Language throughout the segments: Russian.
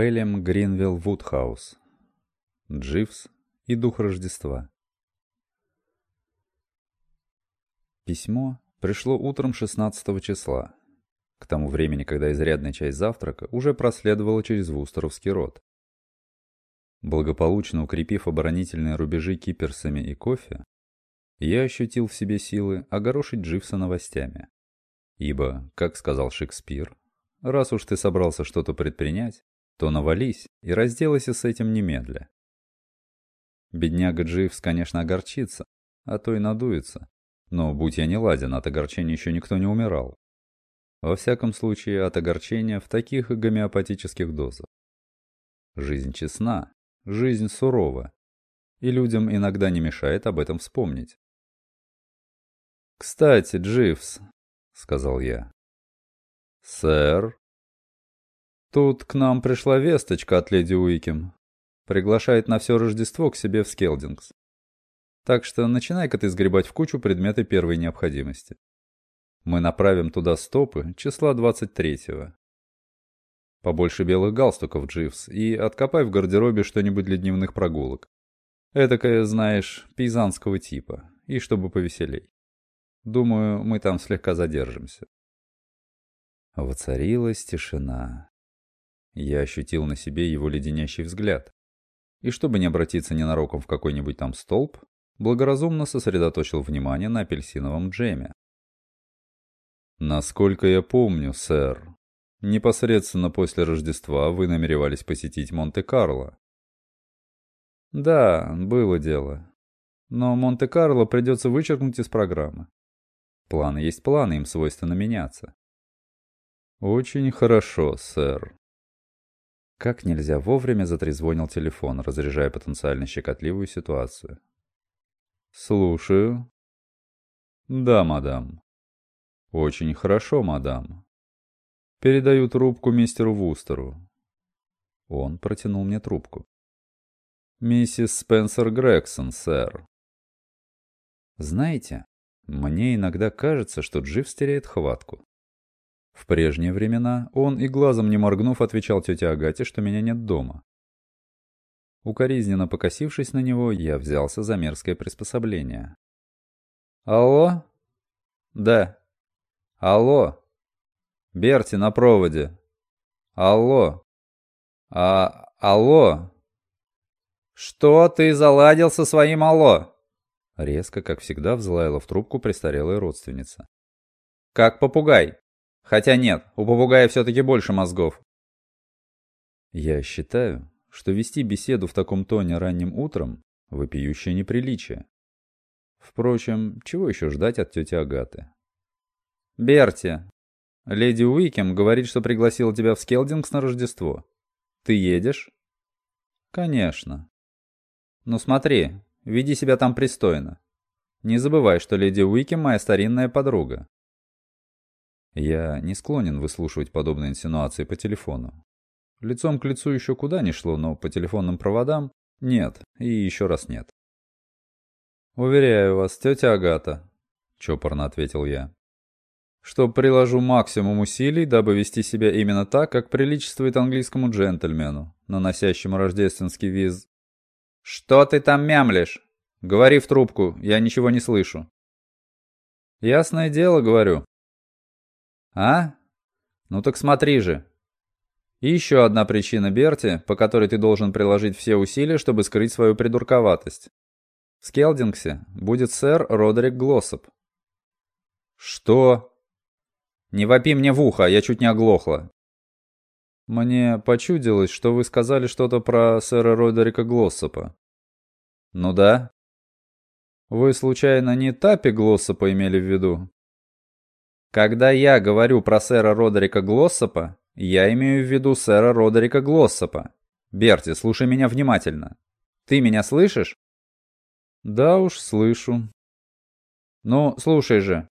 Пелем Гринвилл Вудхаус. Дживс и Дух Рождества. Письмо пришло утром 16 числа. К тому времени, когда изрядная часть завтрака уже проследовала через Вустеровский род. Благополучно укрепив оборонительные рубежи киперсами и кофе, я ощутил в себе силы огорошить Дживса новостями. Ибо, как сказал Шекспир, раз уж ты собрался что-то предпринять, то навались и разделайся с этим немедля. Бедняга Дживс, конечно, огорчится, а то и надуется. Но, будь я не ладен, от огорчения еще никто не умирал. Во всяком случае, от огорчения в таких гомеопатических дозах. Жизнь честна, жизнь сурова, и людям иногда не мешает об этом вспомнить. «Кстати, Дживс», — сказал я. «Сэр?» Тут к нам пришла весточка от леди Уикем. Приглашает на все Рождество к себе в Скелдингс. Так что начинай-ка ты сгребать в кучу предметы первой необходимости. Мы направим туда стопы числа 23-го. Побольше белых галстуков, Дживс, и откопай в гардеробе что-нибудь для дневных прогулок. Этакое, знаешь, пейзанского типа, и чтобы повеселей. Думаю, мы там слегка задержимся. Воцарилась тишина. Я ощутил на себе его леденящий взгляд. И чтобы не обратиться ненароком в какой-нибудь там столб, благоразумно сосредоточил внимание на апельсиновом джеме. «Насколько я помню, сэр, непосредственно после Рождества вы намеревались посетить Монте-Карло». «Да, было дело. Но Монте-Карло придется вычеркнуть из программы. Планы есть планы, им свойственно меняться». «Очень хорошо, сэр», как нельзя вовремя затрезвонил телефон, разряжая потенциально щекотливую ситуацию. «Слушаю». «Да, мадам». «Очень хорошо, мадам». «Передаю трубку мистеру Вустеру». Он протянул мне трубку. «Миссис Спенсер Грегсон, сэр». Знаете, мне иногда кажется, что Джив теряет хватку. В прежние времена он и глазом не моргнув отвечал тете Агате, что меня нет дома. Укоризненно покосившись на него, я взялся за мерзкое приспособление. «Алло?» «Да». «Алло?» «Берти на проводе». «Алло?» «А... алло?» «Что ты заладил со своим алло?» Резко, как всегда, взлаяла в трубку престарелая родственница. «Как попугай. Хотя нет, у попугая все-таки больше мозгов. Я считаю, что вести беседу в таком тоне ранним утром – вопиющее неприличие. Впрочем, чего еще ждать от тети Агаты? «Берти, леди Уикем говорит, что пригласила тебя в Скелдингс на Рождество. Ты едешь?» «Конечно. Ну смотри, веди себя там пристойно. Не забывай, что леди Уикем моя старинная подруга. Я не склонен выслушивать подобные инсинуации по телефону. Лицом к лицу еще куда ни шло, но по телефонным проводам нет и еще раз нет. «Уверяю вас, тетя Агата», — чопорно ответил я, «что приложу максимум усилий, дабы вести себя именно так, как приличествует английскому джентльмену, наносящему рождественский виз...» «Что ты там мямлишь? Говори в трубку, я ничего не слышу». «Ясное дело, говорю», а? Ну так смотри же. И еще одна причина, Берти, по которой ты должен приложить все усилия, чтобы скрыть свою придурковатость. В Скелдингсе будет сэр Родерик Глоссоп. Что? Не вопи мне в ухо, я чуть не оглохла. Мне почудилось, что вы сказали что-то про сэра Родерика Глоссопа. Ну да. Вы случайно не Тапи Глоссопа имели в виду? Когда я говорю про сэра Родерика Глоссопа, я имею в виду сэра Родерика Глоссопа. Берти, слушай меня внимательно. Ты меня слышишь? Да уж, слышу. Ну, слушай же.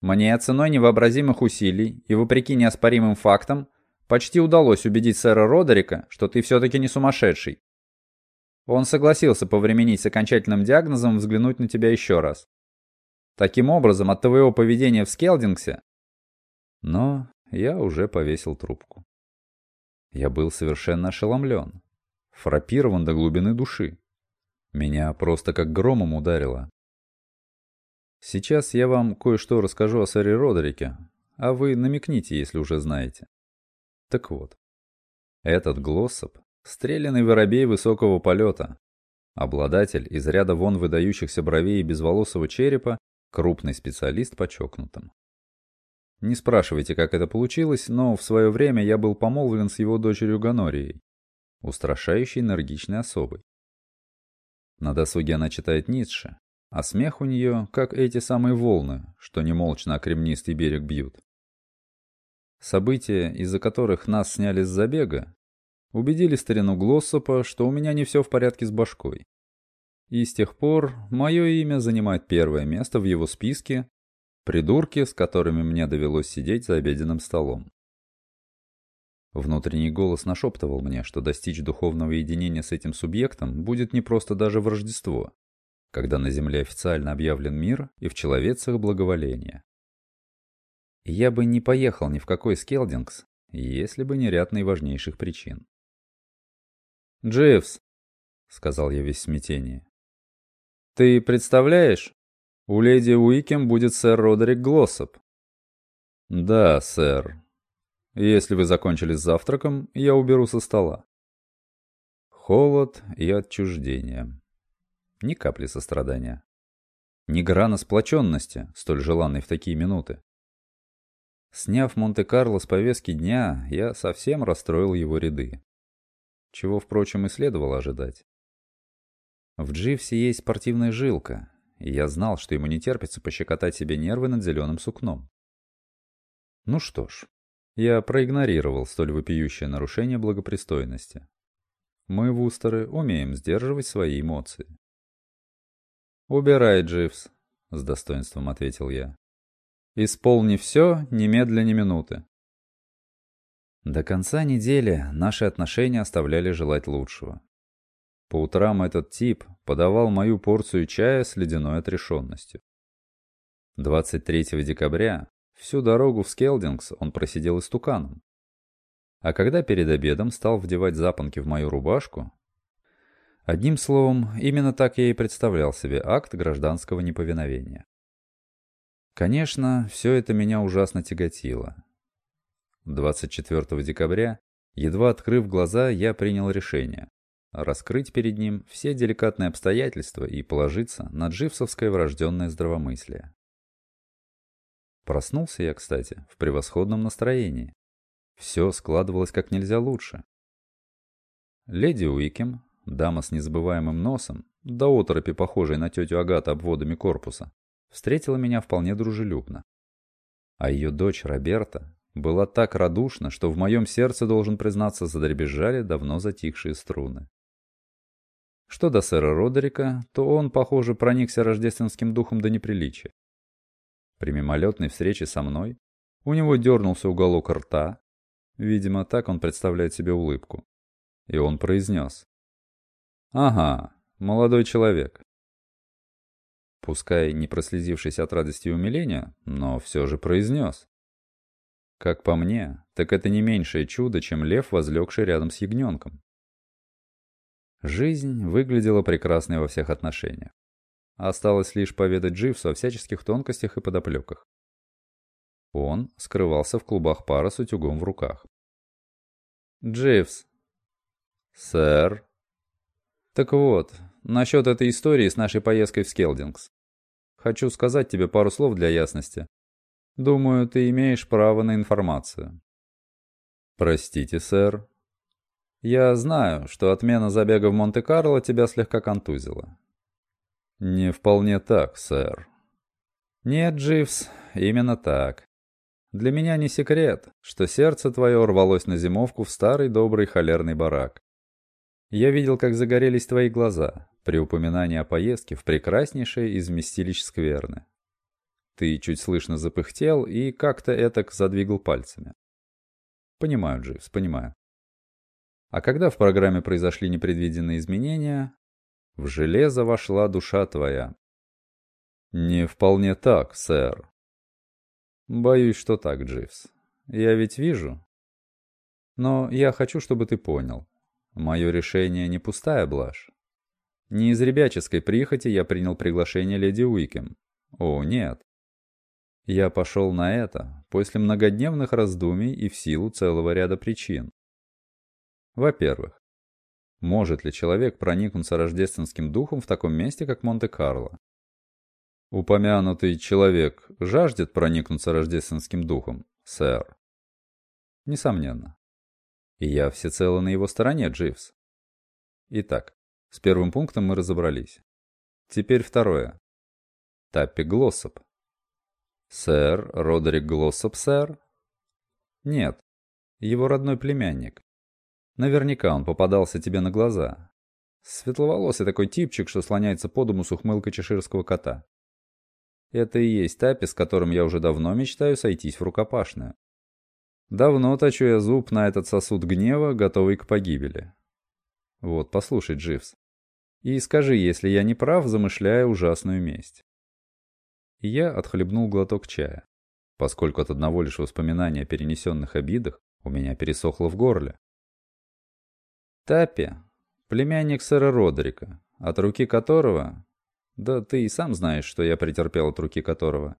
Мне ценой невообразимых усилий и вопреки неоспоримым фактам почти удалось убедить сэра Родерика, что ты все-таки не сумасшедший. Он согласился повременить с окончательным диагнозом взглянуть на тебя еще раз. Таким образом, от твоего поведения в Скелдингсе... Но я уже повесил трубку. Я был совершенно ошеломлен. Фрапирован до глубины души. Меня просто как громом ударило. Сейчас я вам кое-что расскажу о сэре Родерике, а вы намекните, если уже знаете. Так вот, этот Глоссоп — стрелянный воробей высокого полета, обладатель из ряда вон выдающихся бровей и безволосого черепа, крупный специалист по чокнутым. Не спрашивайте, как это получилось, но в свое время я был помолвлен с его дочерью Ганорией, устрашающей энергичной особой. На досуге она читает Ницше, а смех у нее, как эти самые волны, что немолчно о кремнистый берег бьют. События, из-за которых нас сняли с забега, убедили старину Глоссопа, что у меня не все в порядке с башкой. И с тех пор мое имя занимает первое место в его списке «Придурки, с которыми мне довелось сидеть за обеденным столом». Внутренний голос нашептывал мне, что достичь духовного единения с этим субъектом будет не просто даже в Рождество, когда на Земле официально объявлен мир и в человецах благоволение. Я бы не поехал ни в какой Скелдингс, если бы не ряд наиважнейших причин. «Дживс», — сказал я весь в смятении, — «ты представляешь, у леди Уикем будет сэр Родерик Глоссоп». «Да, сэр. Если вы закончили с завтраком, я уберу со стола». Холод и отчуждение. Ни капли сострадания. Ни грана сплоченности, столь желанной в такие минуты. Сняв Монте-Карло с повестки дня, я совсем расстроил его ряды. Чего, впрочем, и следовало ожидать. В Дживсе есть спортивная жилка, и я знал, что ему не терпится пощекотать себе нервы над зеленым сукном. Ну что ж, я проигнорировал столь вопиющее нарушение благопристойности. Мы, вустеры, умеем сдерживать свои эмоции. «Убирай, Дживс», — с достоинством ответил я. Исполни все, немедля ни минуты. До конца недели наши отношения оставляли желать лучшего. По утрам этот тип подавал мою порцию чая с ледяной отрешенностью. 23 декабря всю дорогу в Скелдингс он просидел истуканом. А когда перед обедом стал вдевать запонки в мою рубашку, одним словом, именно так я и представлял себе акт гражданского неповиновения. Конечно, все это меня ужасно тяготило. 24 декабря, едва открыв глаза, я принял решение раскрыть перед ним все деликатные обстоятельства и положиться на дживсовское врожденное здравомыслие. Проснулся я, кстати, в превосходном настроении. Все складывалось как нельзя лучше. Леди Уикем, дама с незабываемым носом, до оторопи похожей на тетю Агата обводами корпуса, встретила меня вполне дружелюбно. А ее дочь Роберта была так радушна, что в моем сердце, должен признаться, задребезжали давно затихшие струны. Что до сэра Родерика, то он, похоже, проникся рождественским духом до неприличия. При мимолетной встрече со мной у него дернулся уголок рта, видимо, так он представляет себе улыбку, и он произнес. «Ага, молодой человек, пускай не прослезившись от радости и умиления, но все же произнес. Как по мне, так это не меньшее чудо, чем лев, возлегший рядом с ягненком. Жизнь выглядела прекрасной во всех отношениях. Осталось лишь поведать Дживсу о всяческих тонкостях и подоплеках. Он скрывался в клубах пара с утюгом в руках. «Дживс!» «Сэр?» «Так вот, насчет этой истории с нашей поездкой в Скелдингс. Хочу сказать тебе пару слов для ясности. Думаю, ты имеешь право на информацию. Простите, сэр. Я знаю, что отмена забега в Монте-Карло тебя слегка контузила. Не вполне так, сэр. Нет, Дживс, именно так. Для меня не секрет, что сердце твое рвалось на зимовку в старый добрый холерный барак. Я видел, как загорелись твои глаза при упоминании о поездке в прекраснейшее из вместилищ скверны. Ты чуть слышно запыхтел и как-то этак задвигал пальцами. Понимаю, Дживс, понимаю. А когда в программе произошли непредвиденные изменения, в железо вошла душа твоя. Не вполне так, сэр. Боюсь, что так, Дживс. Я ведь вижу. Но я хочу, чтобы ты понял. Мое решение не пустая блажь. Не из ребяческой прихоти я принял приглашение леди Уикем. О, нет. Я пошел на это после многодневных раздумий и в силу целого ряда причин. Во-первых, может ли человек проникнуться рождественским духом в таком месте, как Монте-Карло? Упомянутый человек жаждет проникнуться рождественским духом, сэр. Несомненно. И я всецело на его стороне, Дживс. Итак, с первым пунктом мы разобрались. Теперь второе. Таппи Глоссоп. Сэр Родерик Глоссоп, сэр? Нет, его родной племянник. Наверняка он попадался тебе на глаза. Светловолосый такой типчик, что слоняется по дому с ухмылкой чеширского кота. Это и есть Тапи, с которым я уже давно мечтаю сойтись в рукопашную. Давно точу я зуб на этот сосуд гнева, готовый к погибели. Вот, послушай, Дживс. И скажи, если я не прав, замышляя ужасную месть. И я отхлебнул глоток чая, поскольку от одного лишь воспоминания о перенесенных обидах у меня пересохло в горле. Тапи, племянник сэра Родрика, от руки которого... Да ты и сам знаешь, что я претерпел от руки которого.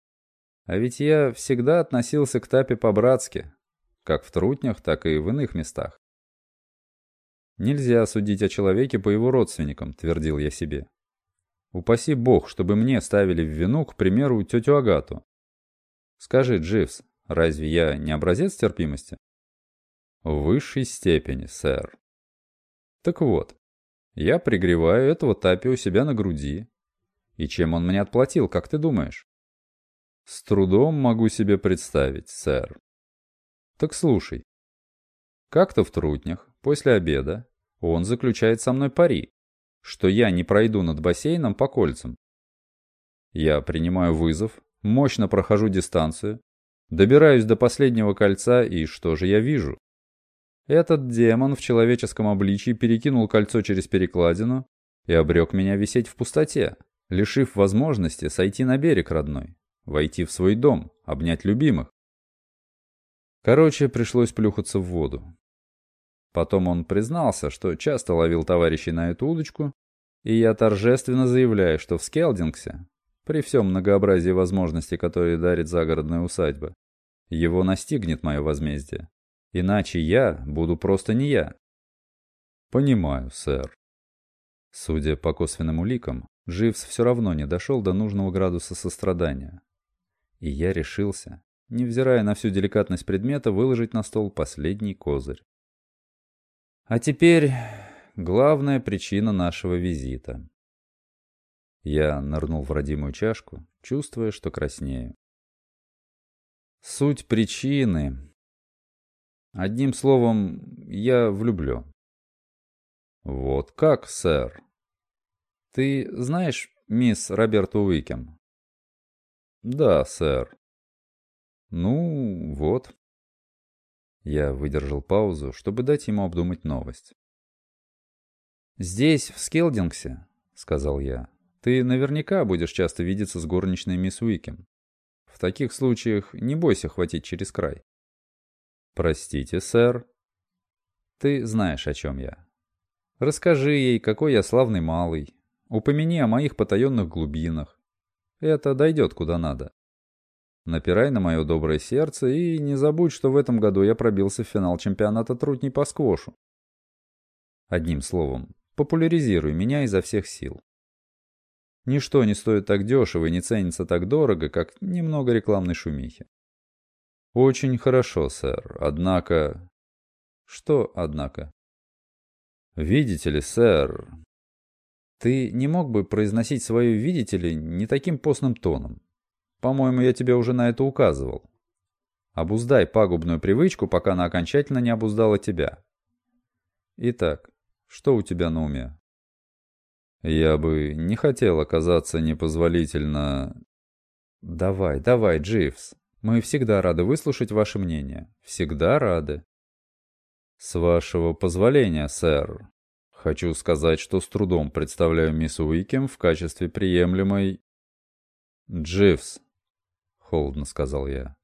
А ведь я всегда относился к Тапе по-братски, как в трутнях, так и в иных местах. «Нельзя судить о человеке по его родственникам», — твердил я себе. «Упаси бог, чтобы мне ставили в вину, к примеру, тетю Агату. Скажи, Дживс, разве я не образец терпимости?» «В высшей степени, сэр», так вот, я пригреваю этого тапи у себя на груди. И чем он мне отплатил, как ты думаешь? С трудом могу себе представить, сэр. Так слушай. Как-то в трутнях, после обеда, он заключает со мной пари, что я не пройду над бассейном по кольцам. Я принимаю вызов, мощно прохожу дистанцию, добираюсь до последнего кольца, и что же я вижу? Этот демон в человеческом обличии перекинул кольцо через перекладину и обрек меня висеть в пустоте, лишив возможности сойти на берег родной, войти в свой дом, обнять любимых. Короче, пришлось плюхаться в воду. Потом он признался, что часто ловил товарищей на эту удочку, и я торжественно заявляю, что в Скелдингсе, при всем многообразии возможностей, которые дарит загородная усадьба, его настигнет мое возмездие. Иначе я буду просто не я. Понимаю, сэр. Судя по косвенным уликам, Живс все равно не дошел до нужного градуса сострадания. И я решился, невзирая на всю деликатность предмета, выложить на стол последний козырь. А теперь главная причина нашего визита. Я нырнул в родимую чашку, чувствуя, что краснею. Суть причины Одним словом, я влюблен. Вот как, сэр? Ты знаешь мисс Роберту Уикем? Да, сэр. Ну, вот. Я выдержал паузу, чтобы дать ему обдумать новость. «Здесь, в Скелдингсе», — сказал я, — «ты наверняка будешь часто видеться с горничной мисс Уикем. В таких случаях не бойся хватить через край». «Простите, сэр». «Ты знаешь, о чем я. Расскажи ей, какой я славный малый. Упомяни о моих потаенных глубинах. Это дойдет куда надо. Напирай на мое доброе сердце и не забудь, что в этом году я пробился в финал чемпионата трудней по сквошу. Одним словом, популяризируй меня изо всех сил. Ничто не стоит так дешево и не ценится так дорого, как немного рекламной шумихи. «Очень хорошо, сэр. Однако...» «Что, однако?» «Видите ли, сэр...» «Ты не мог бы произносить свое «видите ли» не таким постным тоном? По-моему, я тебе уже на это указывал. Обуздай пагубную привычку, пока она окончательно не обуздала тебя. Итак, что у тебя на уме?» «Я бы не хотел оказаться непозволительно...» «Давай, давай, Дживс, мы всегда рады выслушать ваше мнение. Всегда рады. С вашего позволения, сэр. Хочу сказать, что с трудом представляю мисс Уикем в качестве приемлемой... Дживс, холодно сказал я.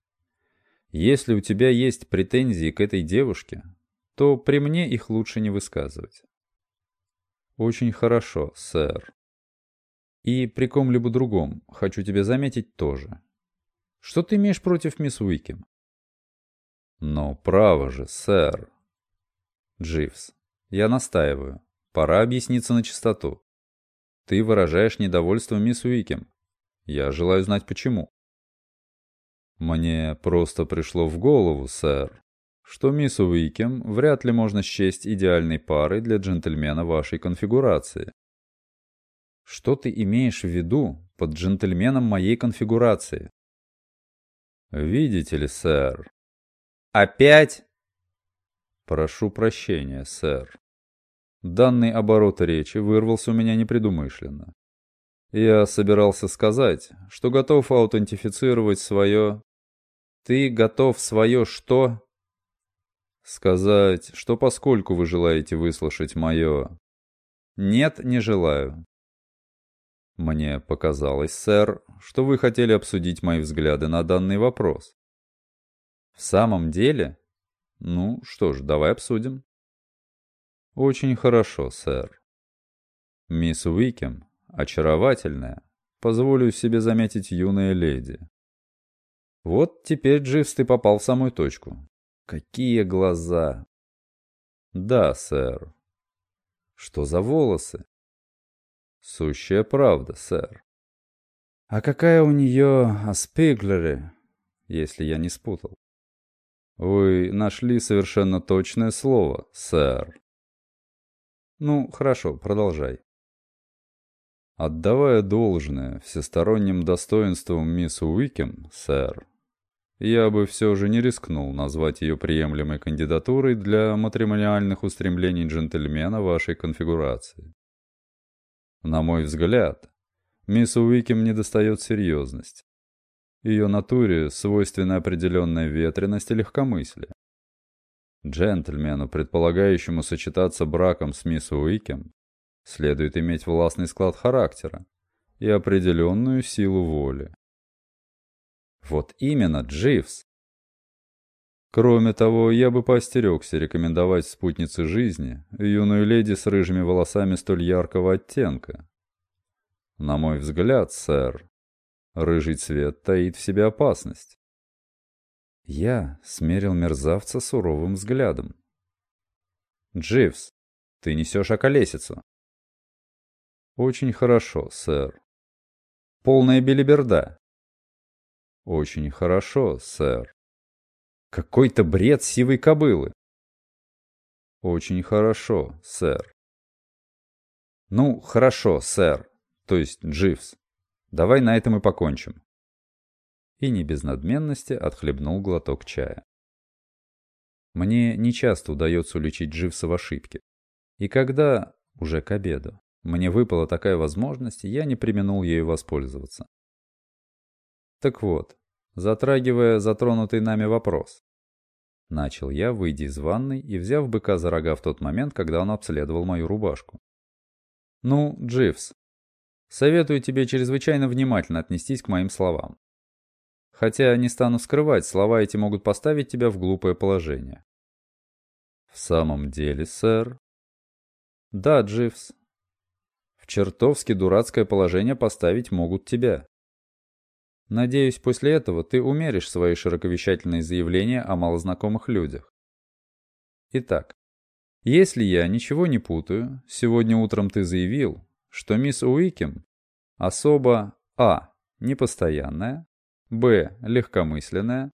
Если у тебя есть претензии к этой девушке, то при мне их лучше не высказывать. Очень хорошо, сэр. И при ком-либо другом, хочу тебе заметить тоже. Что ты имеешь против мисс Уикем? Но право же, сэр. Дживс, я настаиваю. Пора объясниться на чистоту. Ты выражаешь недовольство мисс Уикем. Я желаю знать почему. Мне просто пришло в голову, сэр, что мисс Уикем вряд ли можно счесть идеальной парой для джентльмена вашей конфигурации. Что ты имеешь в виду под джентльменом моей конфигурации? Видите ли, сэр. Опять? Прошу прощения, сэр. Данный оборот речи вырвался у меня непредумышленно. Я собирался сказать, что готов аутентифицировать свое... Ты готов свое что? Сказать, что поскольку вы желаете выслушать мое... Нет, не желаю. Мне показалось, сэр, что вы хотели обсудить мои взгляды на данный вопрос. В самом деле? Ну, что ж, давай обсудим. Очень хорошо, сэр. Мисс Уикем, очаровательная, позволю себе заметить юная леди. Вот теперь, Дживс, ты попал в самую точку. Какие глаза! Да, сэр. Что за волосы? Сущая правда, сэр. А какая у нее аспиглеры, если я не спутал? Вы нашли совершенно точное слово, сэр. Ну, хорошо, продолжай. Отдавая должное всесторонним достоинствам мисс Уикем, сэр, я бы все же не рискнул назвать ее приемлемой кандидатурой для матримониальных устремлений джентльмена вашей конфигурации. На мой взгляд, мисс Уикем недостает серьезности. Ее натуре свойственна определенная ветренность и легкомыслие. Джентльмену, предполагающему сочетаться браком с мисс Уикем, следует иметь властный склад характера и определенную силу воли. Вот именно, Дживс. Кроме того, я бы поостерегся рекомендовать спутнице жизни юную леди с рыжими волосами столь яркого оттенка. На мой взгляд, сэр, рыжий цвет таит в себе опасность. Я смерил мерзавца суровым взглядом. «Дживс, ты несешь околесицу». «Очень хорошо, сэр». «Полная белиберда». «Очень хорошо, сэр». Какой-то бред сивой кобылы. Очень хорошо, сэр. Ну, хорошо, сэр. То есть, Дживс. Давай на этом и покончим. И не без надменности отхлебнул глоток чая. Мне нечасто удается уличить Дживса в ошибке. И когда, уже к обеду, мне выпала такая возможность, я не применул ею воспользоваться. Так вот, затрагивая затронутый нами вопрос. Начал я, выйдя из ванной и взяв быка за рога в тот момент, когда он обследовал мою рубашку. «Ну, Дживс, советую тебе чрезвычайно внимательно отнестись к моим словам. Хотя, не стану скрывать, слова эти могут поставить тебя в глупое положение». «В самом деле, сэр?» «Да, Дживс. В чертовски дурацкое положение поставить могут тебя. Надеюсь, после этого ты умеришь свои широковещательные заявления о малознакомых людях. Итак, если я ничего не путаю, сегодня утром ты заявил, что мисс Уикем особо А. непостоянная, Б. легкомысленная,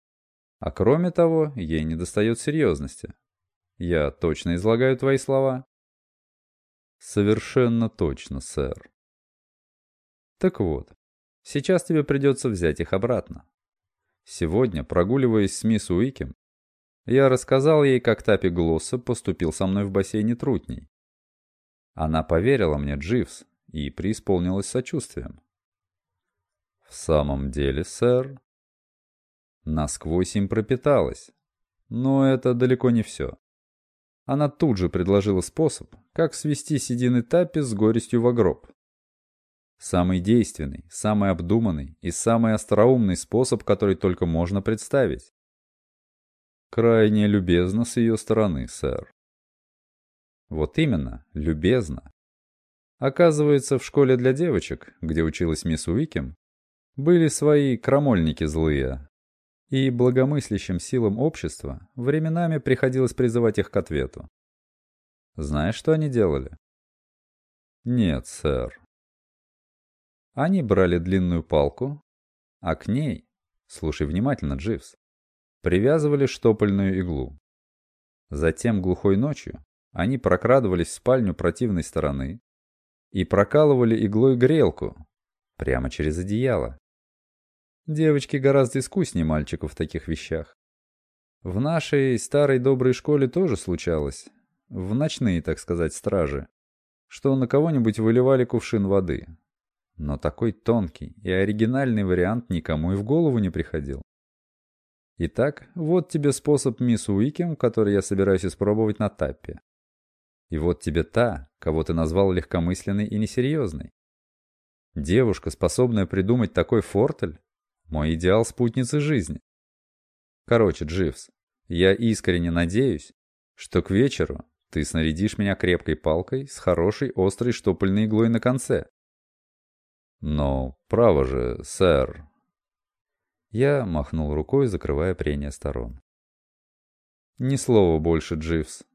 а кроме того, ей недостает серьезности. Я точно излагаю твои слова? Совершенно точно, сэр. Так вот, Сейчас тебе придется взять их обратно. Сегодня, прогуливаясь с мисс Уикем, я рассказал ей, как Тапи Глосса поступил со мной в бассейне Трутней. Она поверила мне, Дживс, и преисполнилась сочувствием. В самом деле, сэр, насквозь им пропиталась. Но это далеко не все. Она тут же предложила способ, как свести седины Тапи с горестью в гроб. Самый действенный, самый обдуманный и самый остроумный способ, который только можно представить. Крайне любезно с ее стороны, сэр. Вот именно, любезно. Оказывается, в школе для девочек, где училась мисс Уикем, были свои крамольники злые, и благомыслящим силам общества временами приходилось призывать их к ответу. Знаешь, что они делали? Нет, сэр. Они брали длинную палку, а к ней, слушай внимательно, Дживс, привязывали штопольную иглу. Затем глухой ночью они прокрадывались в спальню противной стороны и прокалывали иглой грелку прямо через одеяло. Девочки гораздо искуснее мальчиков в таких вещах. В нашей старой доброй школе тоже случалось, в ночные, так сказать, стражи, что на кого-нибудь выливали кувшин воды. Но такой тонкий и оригинальный вариант никому и в голову не приходил. Итак, вот тебе способ мисс Уикем, который я собираюсь испробовать на таппе. И вот тебе та, кого ты назвал легкомысленной и несерьезной. Девушка, способная придумать такой фортель, мой идеал спутницы жизни. Короче, Дживс, я искренне надеюсь, что к вечеру ты снарядишь меня крепкой палкой с хорошей острой штопольной иглой на конце. Но, право же, сэр. Я махнул рукой, закрывая прения сторон. Ни слова больше, Дживс.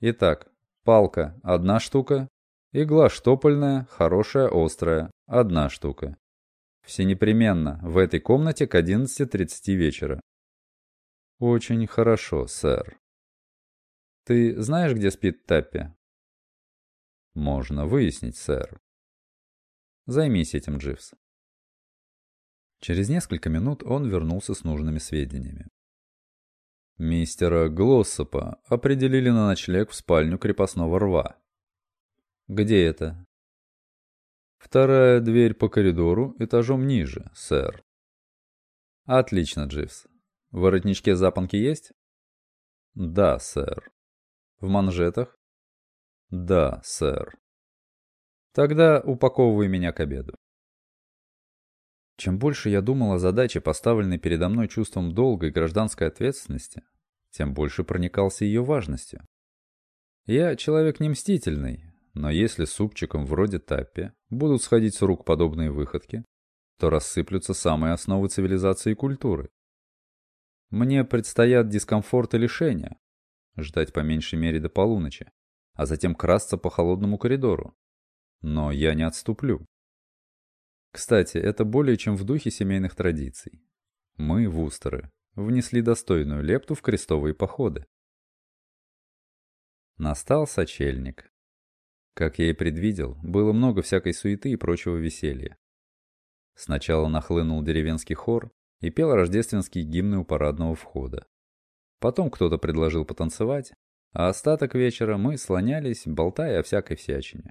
Итак, палка — одна штука, игла штопольная, хорошая, острая — одна штука. Все непременно в этой комнате к 11.30 вечера. Очень хорошо, сэр. Ты знаешь, где спит Таппи? Можно выяснить, сэр. Займись этим, Дживс. Через несколько минут он вернулся с нужными сведениями. Мистера Глоссопа определили на ночлег в спальню крепостного рва. Где это? Вторая дверь по коридору этажом ниже, сэр. Отлично, Дживс. В воротничке запонки есть? Да, сэр. В манжетах? Да, сэр. Тогда упаковывай меня к обеду. Чем больше я думал о задаче, поставленной передо мной чувством долга и гражданской ответственности, тем больше проникался ее важностью. Я человек не мстительный, но если супчиком вроде Таппи будут сходить с рук подобные выходки, то рассыплются самые основы цивилизации и культуры. Мне предстоят дискомфорт и лишения, ждать по меньшей мере до полуночи, а затем красться по холодному коридору. Но я не отступлю. Кстати, это более чем в духе семейных традиций. Мы, вустеры, внесли достойную лепту в крестовые походы. Настал сочельник. Как я и предвидел, было много всякой суеты и прочего веселья. Сначала нахлынул деревенский хор и пел рождественские гимны у парадного входа. Потом кто-то предложил потанцевать, а остаток вечера мы слонялись, болтая о всякой всячине.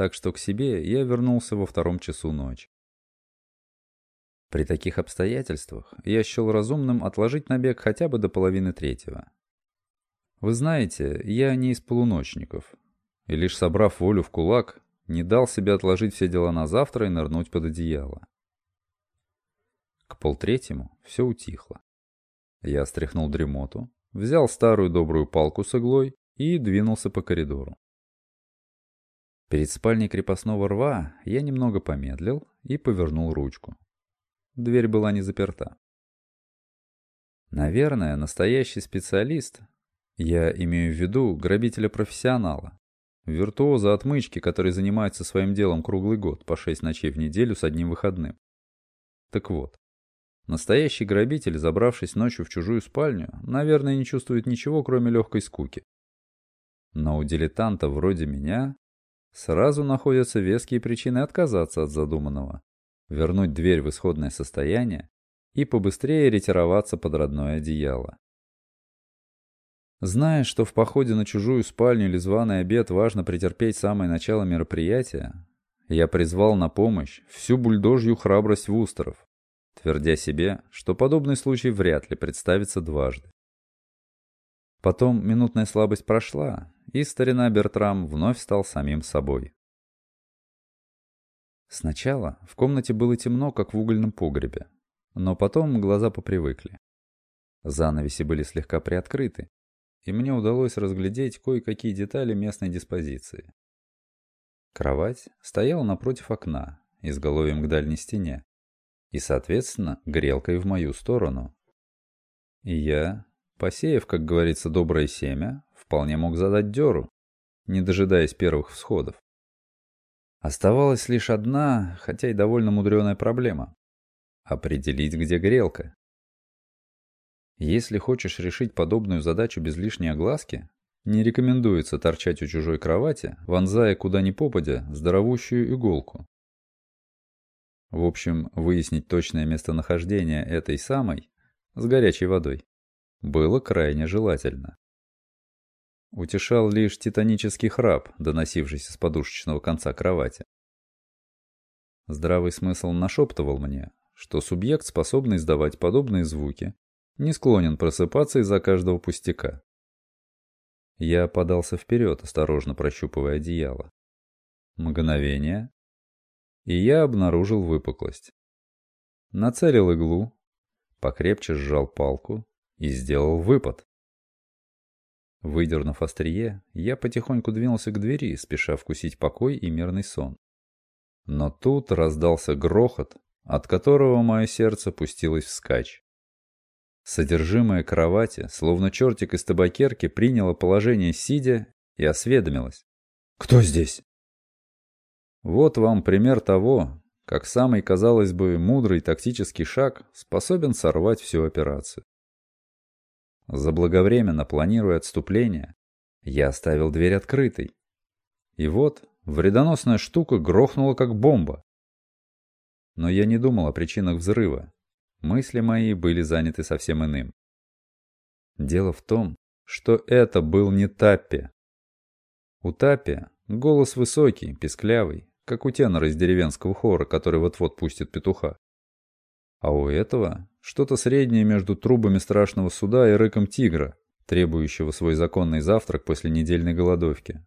Так что к себе я вернулся во втором часу ночи. При таких обстоятельствах я счел разумным отложить набег хотя бы до половины третьего. Вы знаете, я не из полуночников, и лишь собрав волю в кулак, не дал себе отложить все дела на завтра и нырнуть под одеяло. К полтретьему все утихло. Я стряхнул дремоту, взял старую добрую палку с иглой и двинулся по коридору. Перед спальней крепостного рва я немного помедлил и повернул ручку. Дверь была не заперта. Наверное, настоящий специалист, я имею в виду грабителя-профессионала, Виртуоза отмычки, который занимается своим делом круглый год, по шесть ночей в неделю с одним выходным. Так вот, настоящий грабитель, забравшись ночью в чужую спальню, наверное, не чувствует ничего, кроме легкой скуки. Но у дилетанта вроде меня сразу находятся веские причины отказаться от задуманного, вернуть дверь в исходное состояние и побыстрее ретироваться под родное одеяло. Зная, что в походе на чужую спальню или званый обед важно претерпеть самое начало мероприятия, я призвал на помощь всю бульдожью храбрость вустеров, твердя себе, что подобный случай вряд ли представится дважды. Потом минутная слабость прошла, и старина Бертрам вновь стал самим собой. Сначала в комнате было темно, как в угольном погребе, но потом глаза попривыкли. Занавеси были слегка приоткрыты, и мне удалось разглядеть кое-какие детали местной диспозиции. Кровать стояла напротив окна, изголовьем к дальней стене, и, соответственно, грелкой в мою сторону. И я, посеяв, как говорится, доброе семя, вполне мог задать дёру, не дожидаясь первых всходов. Оставалась лишь одна, хотя и довольно мудреная проблема — определить, где грелка. Если хочешь решить подобную задачу без лишней огласки, не рекомендуется торчать у чужой кровати, вонзая куда ни попадя здоровущую иголку. В общем, выяснить точное местонахождение этой самой с горячей водой было крайне желательно. Утешал лишь титанический храп, доносившийся с подушечного конца кровати. Здравый смысл нашептывал мне, что субъект, способный издавать подобные звуки, не склонен просыпаться из-за каждого пустяка. Я подался вперед, осторожно прощупывая одеяло. Мгновение, и я обнаружил выпуклость. Нацелил иглу, покрепче сжал палку и сделал выпад. Выдернув острие, я потихоньку двинулся к двери, спеша вкусить покой и мирный сон. Но тут раздался грохот, от которого мое сердце пустилось вскачь. Содержимое кровати, словно чертик из табакерки, приняло положение сидя и осведомилось. «Кто здесь?» Вот вам пример того, как самый, казалось бы, мудрый тактический шаг способен сорвать всю операцию. Заблаговременно планируя отступление, я оставил дверь открытой. И вот вредоносная штука грохнула как бомба. Но я не думал о причинах взрыва. Мысли мои были заняты совсем иным. Дело в том, что это был не Таппи. У Таппи голос высокий, песклявый, как у тенора из деревенского хора, который вот-вот пустит петуха. А у этого что-то среднее между трубами страшного суда и рыком тигра, требующего свой законный завтрак после недельной голодовки.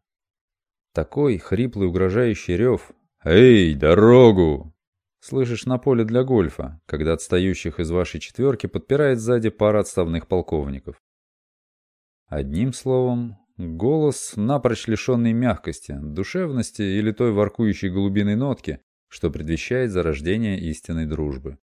Такой хриплый угрожающий рев «Эй, дорогу!» Слышишь на поле для гольфа, когда отстающих из вашей четверки подпирает сзади пара отставных полковников. Одним словом, голос, напрочь лишенный мягкости, душевности или той воркующей голубиной нотки, что предвещает зарождение истинной дружбы.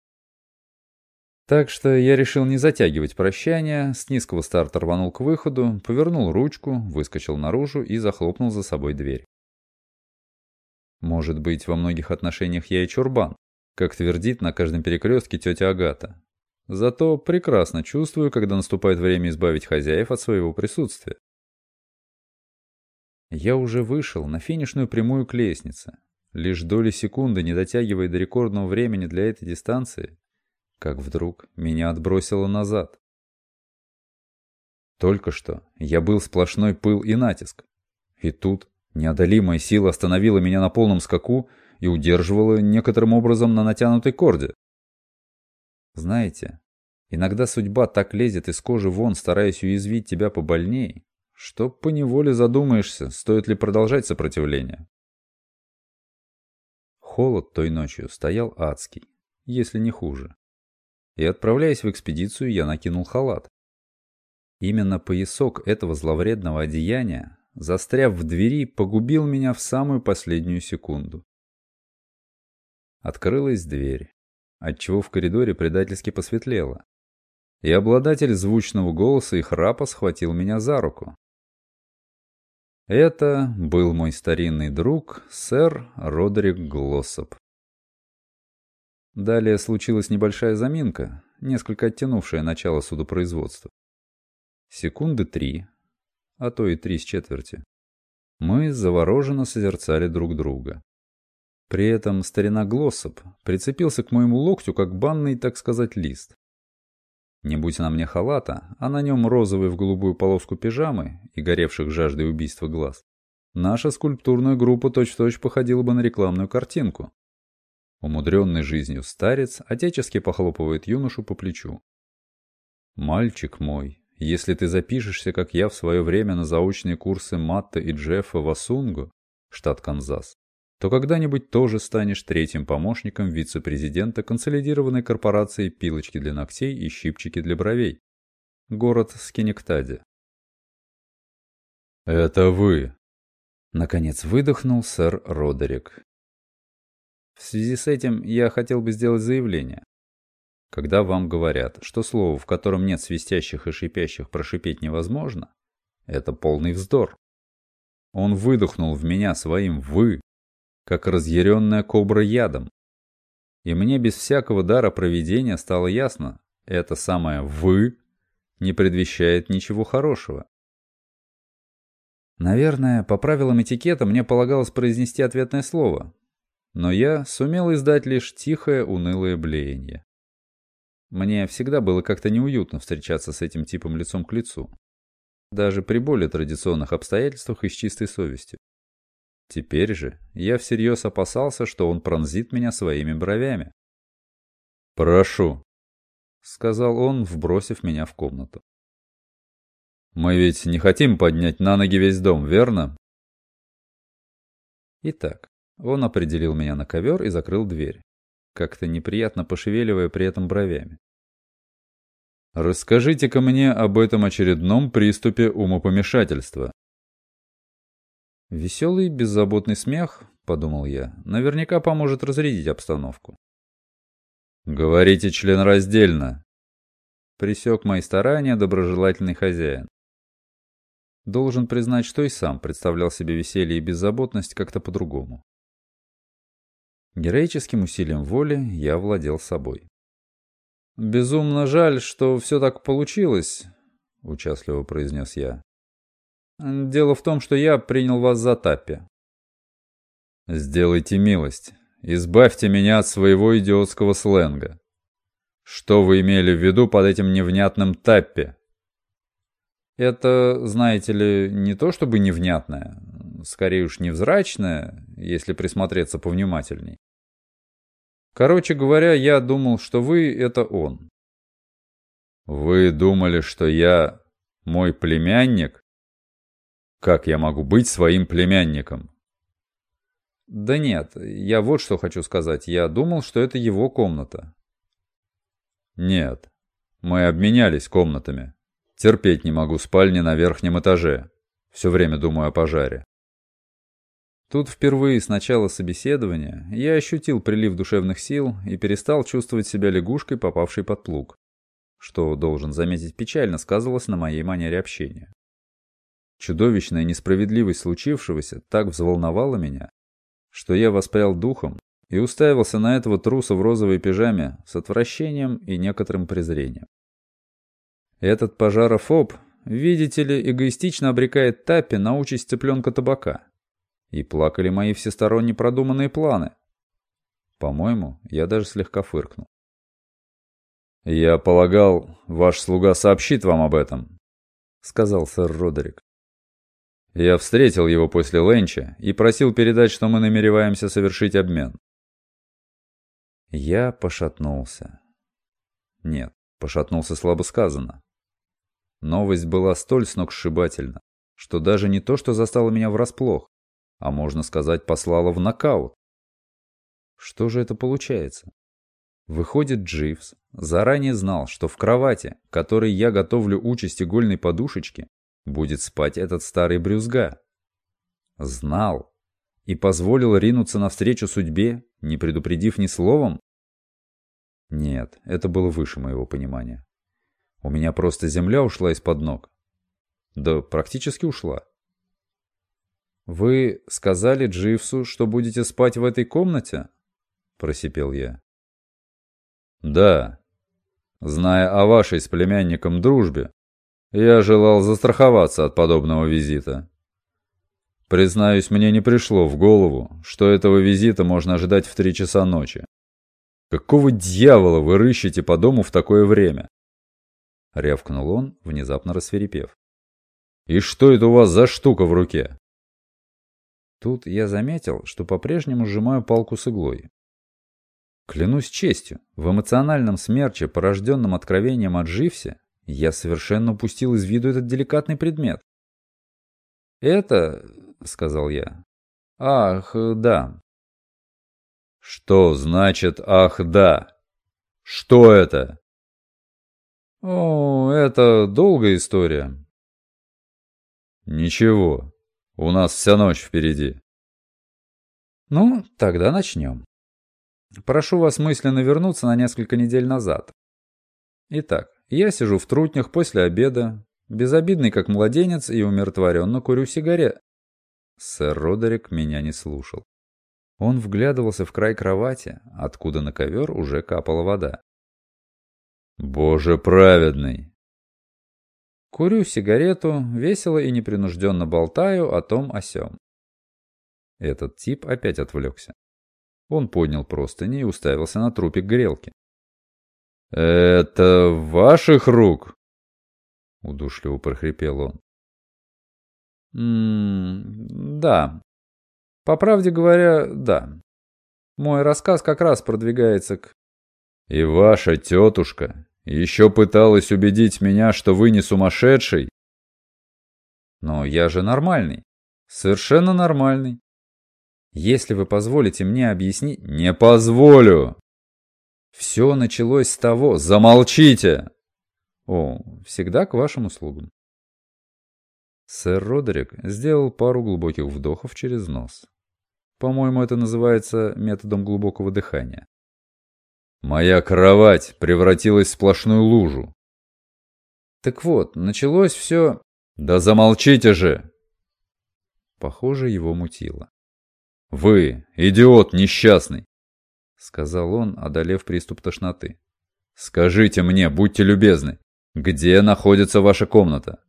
Так что я решил не затягивать прощание, с низкого старта рванул к выходу, повернул ручку, выскочил наружу и захлопнул за собой дверь. Может быть, во многих отношениях я и чурбан, как твердит на каждом перекрестке тетя Агата. Зато прекрасно чувствую, когда наступает время избавить хозяев от своего присутствия. Я уже вышел на финишную прямую к лестнице. Лишь доли секунды, не дотягивая до рекордного времени для этой дистанции, как вдруг меня отбросило назад. Только что я был сплошной пыл и натиск. И тут неодолимая сила остановила меня на полном скаку и удерживала некоторым образом на натянутой корде. Знаете, иногда судьба так лезет из кожи вон, стараясь уязвить тебя побольней, что поневоле задумаешься, стоит ли продолжать сопротивление. Холод той ночью стоял адский, если не хуже. И отправляясь в экспедицию, я накинул халат. Именно поясок этого зловредного одеяния, застряв в двери, погубил меня в самую последнюю секунду. Открылась дверь, отчего в коридоре предательски посветлело. И обладатель звучного голоса и храпа схватил меня за руку. Это был мой старинный друг, сэр Родерик Глоссоп. Далее случилась небольшая заминка, несколько оттянувшая начало судопроизводства. Секунды три, а то и три с четверти. Мы завороженно созерцали друг друга. При этом старина Глоссоп прицепился к моему локтю, как банный, так сказать, лист. Не будь на мне халата, а на нем розовый в голубую полоску пижамы и горевших жаждой убийства глаз, наша скульптурная группа точь-в-точь -точь походила бы на рекламную картинку. Умудренный жизнью старец отечески похлопывает юношу по плечу. «Мальчик мой, если ты запишешься, как я в свое время на заочные курсы Матта и Джеффа в Асунгу, штат Канзас, то когда-нибудь тоже станешь третьим помощником вице-президента консолидированной корпорации «Пилочки для ногтей» и «Щипчики для бровей». Город Скинектади. «Это вы!» Наконец выдохнул сэр Родерик. В связи с этим я хотел бы сделать заявление. Когда вам говорят, что слово, в котором нет свистящих и шипящих, прошипеть невозможно, это полный вздор. Он выдохнул в меня своим «вы», как разъяренная кобра ядом. И мне без всякого дара проведения стало ясно, это самое «вы» не предвещает ничего хорошего. Наверное, по правилам этикета мне полагалось произнести ответное слово, но я сумел издать лишь тихое, унылое блеяние. Мне всегда было как-то неуютно встречаться с этим типом лицом к лицу. Даже при более традиционных обстоятельствах и с чистой совестью. Теперь же я всерьез опасался, что он пронзит меня своими бровями. «Прошу», — сказал он, вбросив меня в комнату. «Мы ведь не хотим поднять на ноги весь дом, верно?» Итак, он определил меня на ковер и закрыл дверь, как-то неприятно пошевеливая при этом бровями. «Расскажите-ка мне об этом очередном приступе умопомешательства». «Веселый, беззаботный смех», — подумал я, — «наверняка поможет разрядить обстановку». «Говорите членраздельно», — присек мои старания доброжелательный хозяин. Должен признать, что и сам представлял себе веселье и беззаботность как-то по-другому. Героическим усилием воли я владел собой. «Безумно жаль, что все так получилось», — участливо произнес я. «Дело в том, что я принял вас за Таппи». «Сделайте милость. Избавьте меня от своего идиотского сленга. Что вы имели в виду под этим невнятным Таппи?» «Это, знаете ли, не то чтобы невнятное, скорее уж невзрачное, если присмотреться повнимательней. Короче говоря, я думал, что вы — это он. Вы думали, что я мой племянник? Как я могу быть своим племянником? Да нет, я вот что хочу сказать. Я думал, что это его комната. Нет, мы обменялись комнатами. Терпеть не могу спальни на верхнем этаже. Все время думаю о пожаре. Тут впервые с начала собеседования я ощутил прилив душевных сил и перестал чувствовать себя лягушкой, попавшей под плуг, что, должен заметить, печально сказывалось на моей манере общения. Чудовищная несправедливость случившегося так взволновала меня, что я воспрял духом и уставился на этого труса в розовой пижаме с отвращением и некоторым презрением. Этот пожарофоб, видите ли, эгоистично обрекает Таппи на участь цыпленка табака. И плакали мои всесторонне продуманные планы. По-моему, я даже слегка фыркнул. «Я полагал, ваш слуга сообщит вам об этом», — сказал сэр Родерик. «Я встретил его после ленча и просил передать, что мы намереваемся совершить обмен». Я пошатнулся. Нет, пошатнулся слабо сказано. Новость была столь сногсшибательна, что даже не то, что застало меня врасплох, а можно сказать, послала в нокаут. Что же это получается? Выходит, Дживс заранее знал, что в кровати, которой я готовлю участь игольной подушечки, будет спать этот старый брюзга. Знал и позволил ринуться навстречу судьбе, не предупредив ни словом? Нет, это было выше моего понимания. У меня просто земля ушла из-под ног. Да практически ушла. «Вы сказали Дживсу, что будете спать в этой комнате?» — просипел я. «Да. Зная о вашей с племянником дружбе, я желал застраховаться от подобного визита. Признаюсь, мне не пришло в голову, что этого визита можно ожидать в три часа ночи. Какого дьявола вы рыщете по дому в такое время?» Рявкнул он, внезапно рассверепев. «И что это у вас за штука в руке?» Тут я заметил, что по-прежнему сжимаю палку с иглой. Клянусь честью, в эмоциональном смерче, порожденном откровением от Дживси, я совершенно упустил из виду этот деликатный предмет. «Это...» — сказал я. «Ах, да». «Что значит «ах, да»? Что это?» О, это долгая история. Ничего, у нас вся ночь впереди. Ну, тогда начнем. Прошу вас мысленно вернуться на несколько недель назад. Итак, я сижу в трутнях после обеда, безобидный как младенец и умиротворенно курю сигарет. Сэр Родерик меня не слушал. Он вглядывался в край кровати, откуда на ковер уже капала вода. «Боже праведный!» Курю сигарету, весело и непринужденно болтаю о том о сём. Этот тип опять отвлекся. Он поднял простыни и уставился на трупик грелки. «Это ваших рук?» Удушливо прохрипел он. «М да. По правде говоря, да. Мой рассказ как раз продвигается к...» «И ваша тетушка еще пыталась убедить меня, что вы не сумасшедший?» «Но я же нормальный. Совершенно нормальный. Если вы позволите мне объяснить... Не позволю! Все началось с того... Замолчите! О, всегда к вашим услугам. Сэр Родерик сделал пару глубоких вдохов через нос. По-моему, это называется методом глубокого дыхания. Моя кровать превратилась в сплошную лужу. Так вот, началось все... Да замолчите же! Похоже, его мутило. «Вы, идиот несчастный!» — сказал он, одолев приступ тошноты. «Скажите мне, будьте любезны, где находится ваша комната?»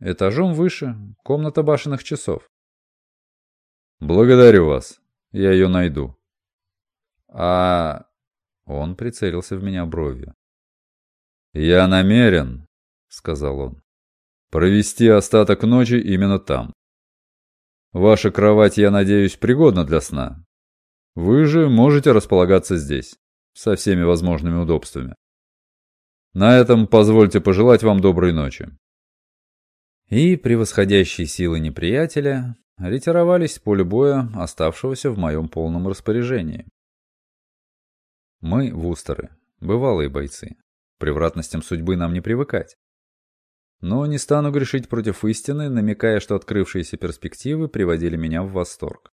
«Этажом выше, комната башенных часов». «Благодарю вас, я ее найду». «А...» — он прицелился в меня бровью. «Я намерен», — сказал он, — «провести остаток ночи именно там. Ваша кровать, я надеюсь, пригодна для сна. Вы же можете располагаться здесь, со всеми возможными удобствами. На этом позвольте пожелать вам доброй ночи. И превосходящие силы неприятеля ретировались с поля боя, оставшегося в моем полном распоряжении. Мы, вустеры, бывалые бойцы. Превратностям судьбы нам не привыкать. Но не стану грешить против истины, намекая, что открывшиеся перспективы приводили меня в восторг.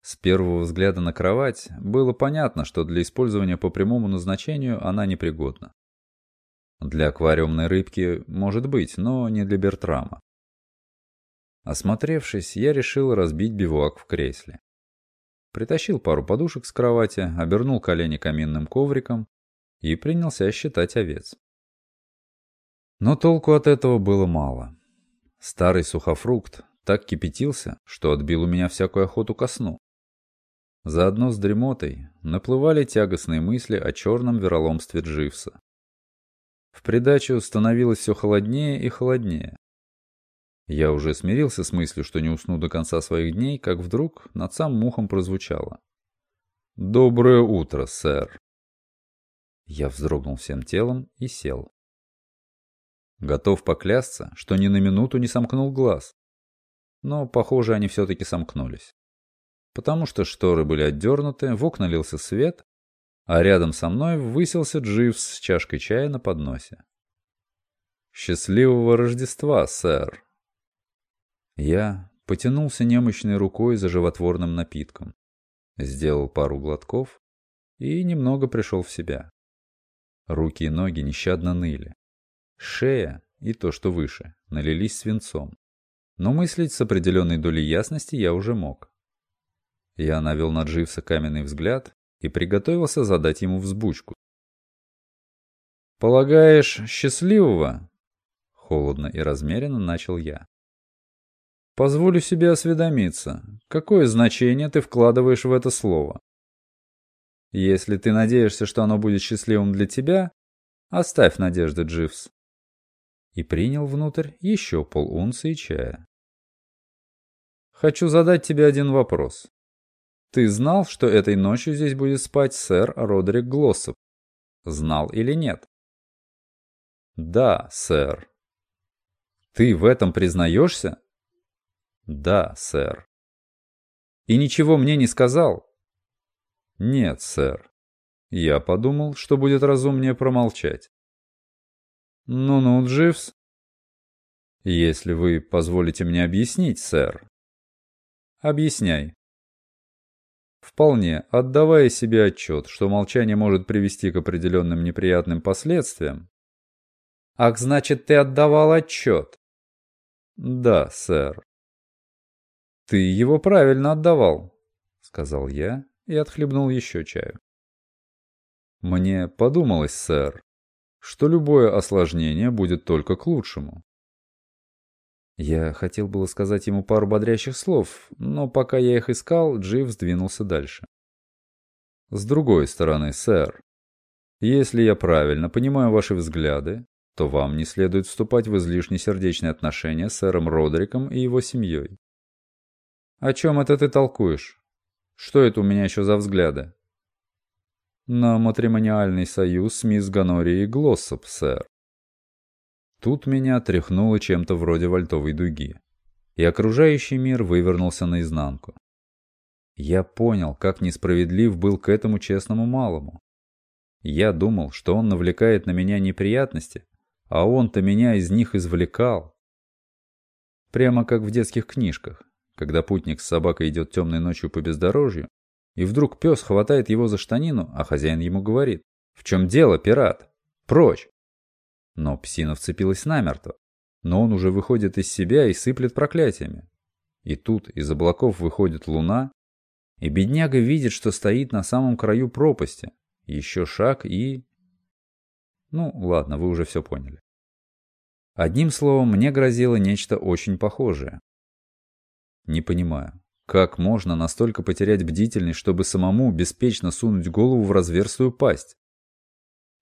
С первого взгляда на кровать было понятно, что для использования по прямому назначению она непригодна. Для аквариумной рыбки может быть, но не для Бертрама. Осмотревшись, я решил разбить бивуак в кресле. Притащил пару подушек с кровати, обернул колени каминным ковриком и принялся считать овец. Но толку от этого было мало. Старый сухофрукт так кипятился, что отбил у меня всякую охоту ко сну. Заодно с дремотой наплывали тягостные мысли о черном вероломстве Дживса. В придачу становилось все холоднее и холоднее. Я уже смирился с мыслью, что не усну до конца своих дней, как вдруг над самым мухом прозвучало. «Доброе утро, сэр!» Я вздрогнул всем телом и сел. Готов поклясться, что ни на минуту не сомкнул глаз. Но, похоже, они все-таки сомкнулись. Потому что шторы были отдернуты, в окна лился свет, а рядом со мной высился Дживс с чашкой чая на подносе. «Счастливого Рождества, сэр!» Я потянулся немощной рукой за животворным напитком, сделал пару глотков и немного пришел в себя. Руки и ноги нещадно ныли. Шея и то, что выше, налились свинцом. Но мыслить с определенной долей ясности я уже мог. Я навел на Дживса каменный взгляд и приготовился задать ему взбучку. «Полагаешь, счастливого?» Холодно и размеренно начал я. «Позволю себе осведомиться, какое значение ты вкладываешь в это слово? Если ты надеешься, что оно будет счастливым для тебя, оставь надежды, Дживс и принял внутрь еще полунции чая. «Хочу задать тебе один вопрос. Ты знал, что этой ночью здесь будет спать сэр Родерик Глоссоп? Знал или нет?» «Да, сэр». «Ты в этом признаешься?» «Да, сэр». «И ничего мне не сказал?» «Нет, сэр. Я подумал, что будет разумнее промолчать». Ну-ну, Дживс. Если вы позволите мне объяснить, сэр. Объясняй. Вполне, отдавая себе отчет, что молчание может привести к определенным неприятным последствиям. Ах, значит, ты отдавал отчет? Да, сэр. Ты его правильно отдавал, сказал я и отхлебнул еще чаю. Мне подумалось, сэр, что любое осложнение будет только к лучшему. Я хотел было сказать ему пару бодрящих слов, но пока я их искал, Джив сдвинулся дальше. С другой стороны, сэр, если я правильно понимаю ваши взгляды, то вам не следует вступать в излишне сердечные отношения с сэром Родериком и его семьей. О чем это ты толкуешь? Что это у меня еще за взгляды? На матримониальный союз мисс Ганорией Глоссоп, сэр. Тут меня тряхнуло чем-то вроде вольтовой дуги, и окружающий мир вывернулся наизнанку. Я понял, как несправедлив был к этому честному малому. Я думал, что он навлекает на меня неприятности, а он-то меня из них извлекал. Прямо как в детских книжках, когда путник с собакой идет темной ночью по бездорожью, и вдруг пес хватает его за штанину, а хозяин ему говорит «В чем дело, пират? Прочь!» Но псина вцепилась намертво. Но он уже выходит из себя и сыплет проклятиями. И тут из облаков выходит луна, и бедняга видит, что стоит на самом краю пропасти. Еще шаг и... Ну, ладно, вы уже все поняли. Одним словом, мне грозило нечто очень похожее. Не понимаю, как можно настолько потерять бдительность, чтобы самому беспечно сунуть голову в разверстую пасть?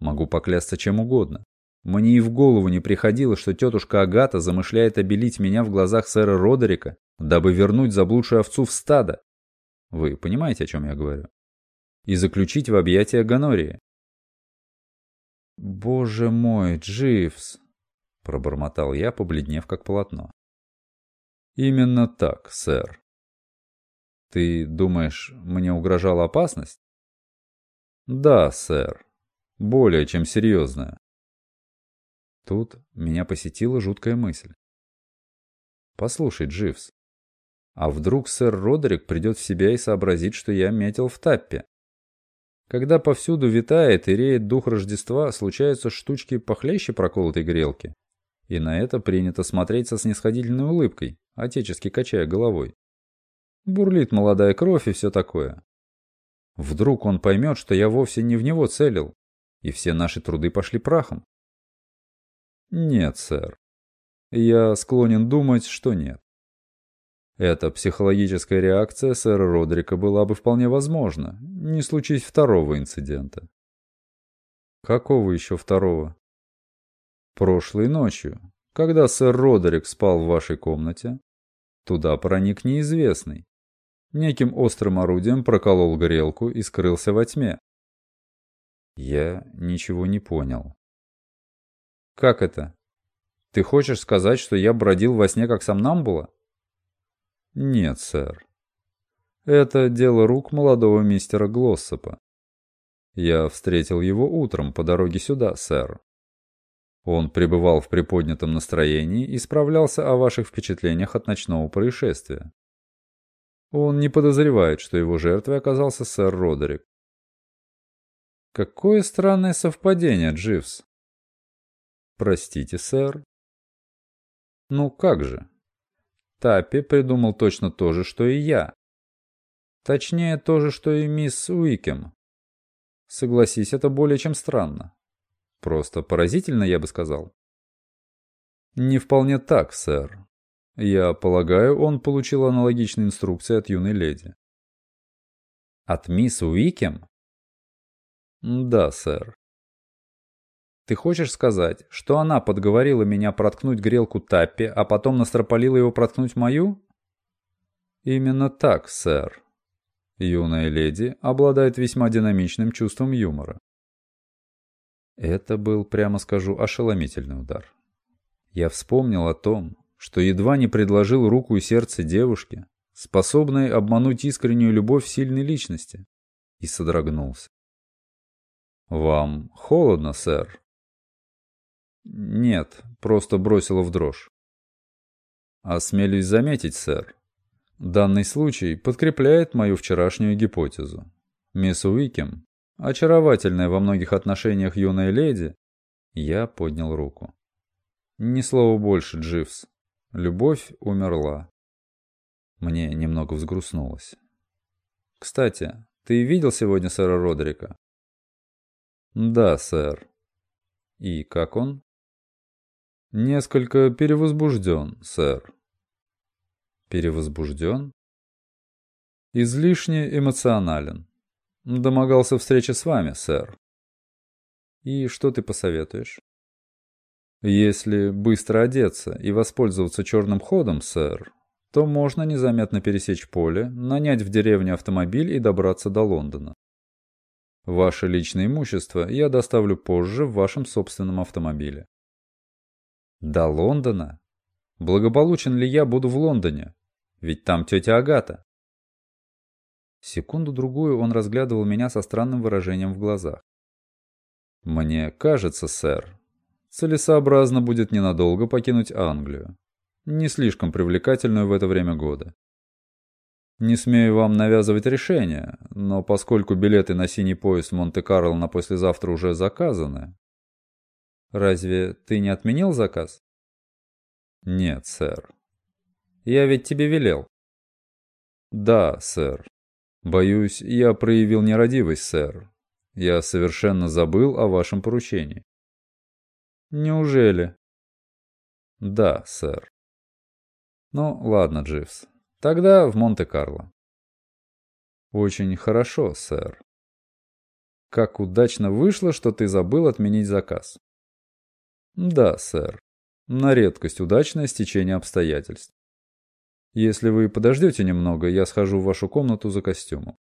Могу поклясться чем угодно. Мне и в голову не приходило, что тетушка Агата замышляет обелить меня в глазах сэра Родерика, дабы вернуть заблудшую овцу в стадо. Вы понимаете, о чем я говорю? И заключить в объятия Ганории. «Боже мой, Дживс!» — пробормотал я, побледнев как полотно. «Именно так, сэр. Ты думаешь, мне угрожала опасность?» «Да, сэр. Более чем серьезная. Тут меня посетила жуткая мысль. «Послушай, Дживс, а вдруг сэр Родерик придет в себя и сообразит, что я метил в таппе? Когда повсюду витает и реет дух Рождества, случаются штучки похлеще проколотой грелки. И на это принято смотреть со снисходительной улыбкой, отечески качая головой. Бурлит молодая кровь и все такое. Вдруг он поймет, что я вовсе не в него целил, и все наши труды пошли прахом. Нет, сэр. Я склонен думать, что нет. Эта психологическая реакция сэра Родрика была бы вполне возможна, не случись второго инцидента. Какого еще второго? Прошлой ночью, когда сэр Родрик спал в вашей комнате, туда проник неизвестный. Неким острым орудием проколол грелку и скрылся во тьме. Я ничего не понял. «Как это? Ты хочешь сказать, что я бродил во сне как сомнамбула?» «Нет, сэр. Это дело рук молодого мистера Глоссопа. Я встретил его утром по дороге сюда, сэр. Он пребывал в приподнятом настроении и справлялся о ваших впечатлениях от ночного происшествия. Он не подозревает, что его жертвой оказался сэр Родерик. Какое странное совпадение, Дживс. Простите, сэр. Ну как же? Таппи придумал точно то же, что и я. Точнее, то же, что и мисс Уикем. Согласись, это более чем странно. Просто поразительно, я бы сказал. Не вполне так, сэр. Я полагаю, он получил аналогичные инструкции от юной леди. От мисс Уикем? Да, сэр. Ты хочешь сказать, что она подговорила меня проткнуть грелку Таппи, а потом настропалила его проткнуть мою? Именно так, сэр. Юная леди обладает весьма динамичным чувством юмора. Это был, прямо скажу, ошеломительный удар. Я вспомнил о том, что едва не предложил руку и сердце девушке, способной обмануть искреннюю любовь сильной личности, и содрогнулся. «Вам холодно, сэр?» Нет, просто бросило в дрожь. Осмелюсь заметить, сэр. Данный случай подкрепляет мою вчерашнюю гипотезу. Мисс Уикем, очаровательная во многих отношениях юная леди, я поднял руку. Ни слова больше, Дживс. Любовь умерла. Мне немного взгрустнулось. Кстати, ты видел сегодня сэра Родрика? Да, сэр. И как он? Несколько перевозбужден, сэр. Перевозбужден? Излишне эмоционален. Домогался встречи с вами, сэр. И что ты посоветуешь? Если быстро одеться и воспользоваться черным ходом, сэр, то можно незаметно пересечь поле, нанять в деревне автомобиль и добраться до Лондона. Ваше личное имущество я доставлю позже в вашем собственном автомобиле. До Лондона? Благополучен ли я буду в Лондоне? Ведь там тетя Агата. Секунду-другую он разглядывал меня со странным выражением в глазах. «Мне кажется, сэр, целесообразно будет ненадолго покинуть Англию. Не слишком привлекательную в это время года. Не смею вам навязывать решение, но поскольку билеты на синий поезд Монте-Карло на послезавтра уже заказаны... Разве ты не отменил заказ? Нет, сэр. Я ведь тебе велел. Да, сэр. Боюсь, я проявил нерадивость, сэр. Я совершенно забыл о вашем поручении. Неужели? Да, сэр. Ну, ладно, Дживс. Тогда в Монте-Карло. Очень хорошо, сэр. Как удачно вышло, что ты забыл отменить заказ. Да, сэр. На редкость удачное стечение обстоятельств. Если вы подождете немного, я схожу в вашу комнату за костюмом.